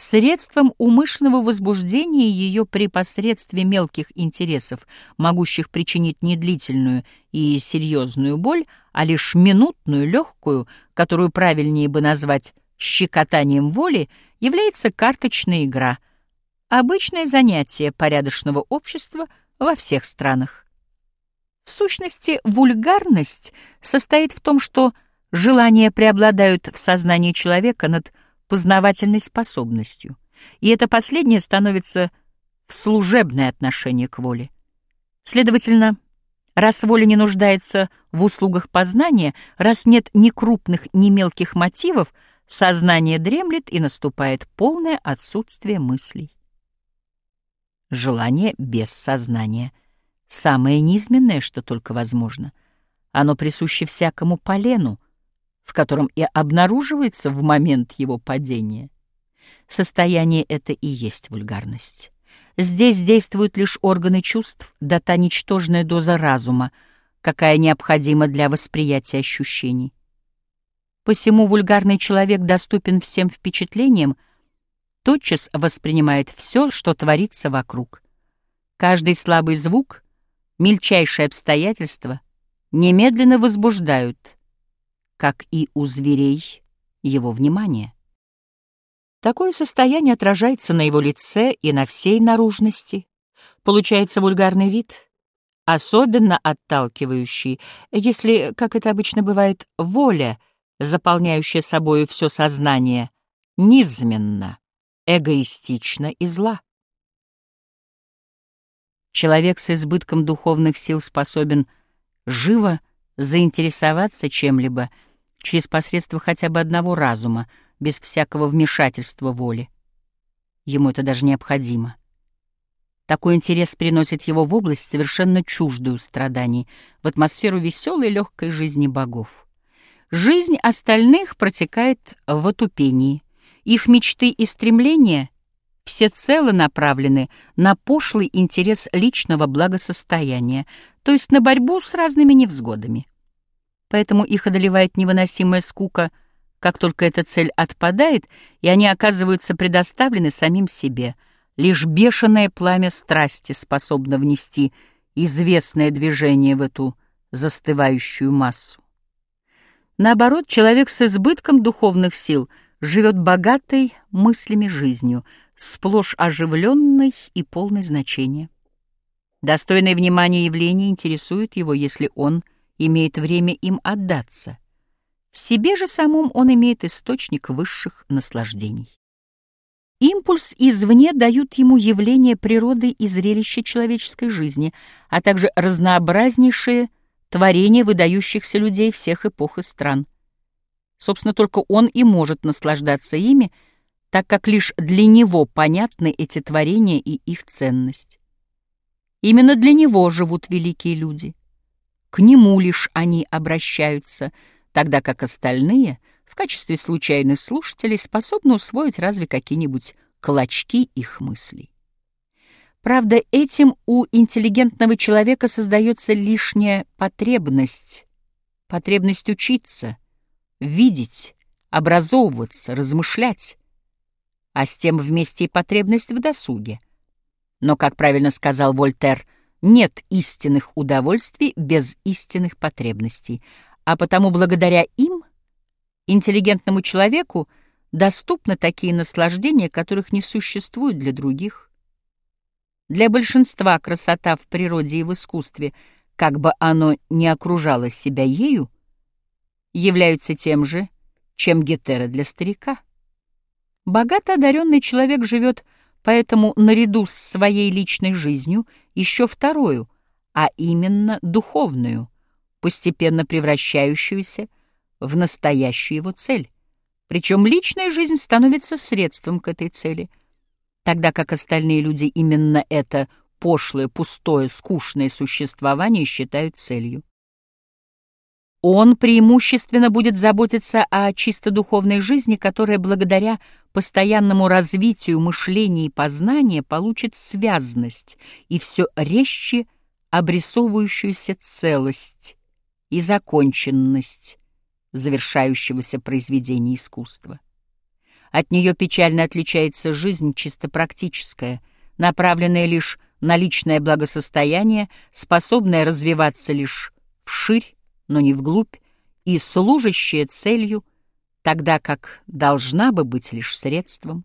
Средством умышленного возбуждения ее при посредстве мелких интересов, могущих причинить не длительную и серьезную боль, а лишь минутную, легкую, которую правильнее бы назвать щекотанием воли, является карточная игра, обычное занятие порядочного общества во всех странах. В сущности, вульгарность состоит в том, что желания преобладают в сознании человека над познавательной способностью, и это последнее становится в служебное отношение к воле. Следовательно, раз воля не нуждается в услугах познания, раз нет ни крупных, ни мелких мотивов, сознание дремлет и наступает полное отсутствие мыслей. Желание без сознания — самое низменное, что только возможно. Оно присуще всякому полену, в котором и обнаруживается в момент его падения. Состояние это и есть вульгарность. Здесь действуют лишь органы чувств, да та ничтожная доза разума, какая необходима для восприятия ощущений. Посему вульгарный человек доступен всем впечатлениям, тотчас воспринимает все, что творится вокруг. Каждый слабый звук, мельчайшие обстоятельства немедленно возбуждают — как и у зверей, его внимание. Такое состояние отражается на его лице и на всей наружности. Получается вульгарный вид, особенно отталкивающий, если, как это обычно бывает, воля, заполняющая собою все сознание, низменно, эгоистична и зла. Человек с избытком духовных сил способен живо заинтересоваться чем-либо — через посредство хотя бы одного разума, без всякого вмешательства воли. Ему это даже необходимо. Такой интерес приносит его в область, совершенно чуждую страданий, в атмосферу веселой легкой жизни богов. Жизнь остальных протекает в отупении. Их мечты и стремления всецело направлены на пошлый интерес личного благосостояния, то есть на борьбу с разными невзгодами поэтому их одолевает невыносимая скука, как только эта цель отпадает, и они оказываются предоставлены самим себе. Лишь бешеное пламя страсти способно внести известное движение в эту застывающую массу. Наоборот, человек с избытком духовных сил живет богатой мыслями жизнью, сплошь оживленной и полной значения. Достойное внимания явление интересует его, если он — имеет время им отдаться. В себе же самом он имеет источник высших наслаждений. Импульс извне дают ему явления природы и зрелища человеческой жизни, а также разнообразнейшие творения выдающихся людей всех эпох и стран. Собственно, только он и может наслаждаться ими, так как лишь для него понятны эти творения и их ценность. Именно для него живут великие люди. К нему лишь они обращаются, тогда как остальные в качестве случайных слушателей способны усвоить разве какие-нибудь клочки их мыслей. Правда, этим у интеллигентного человека создается лишняя потребность, потребность учиться, видеть, образовываться, размышлять, а с тем вместе и потребность в досуге. Но, как правильно сказал Вольтер, — нет истинных удовольствий без истинных потребностей, а потому благодаря им интеллигентному человеку доступны такие наслаждения, которых не существует для других. Для большинства красота в природе и в искусстве, как бы оно ни окружало себя ею, являются тем же, чем гетера для старика. Богато одаренный человек живет Поэтому наряду с своей личной жизнью еще вторую, а именно духовную, постепенно превращающуюся в настоящую его цель. Причем личная жизнь становится средством к этой цели, тогда как остальные люди именно это пошлое, пустое, скучное существование считают целью. Он преимущественно будет заботиться о чисто духовной жизни, которая благодаря постоянному развитию мышления и познания получит связность и все резче обрисовывающуюся целость и законченность завершающегося произведения искусства. От нее печально отличается жизнь чисто практическая, направленная лишь на личное благосостояние, способная развиваться лишь вширь, но не вглубь, и служащая целью, тогда как должна бы быть лишь средством.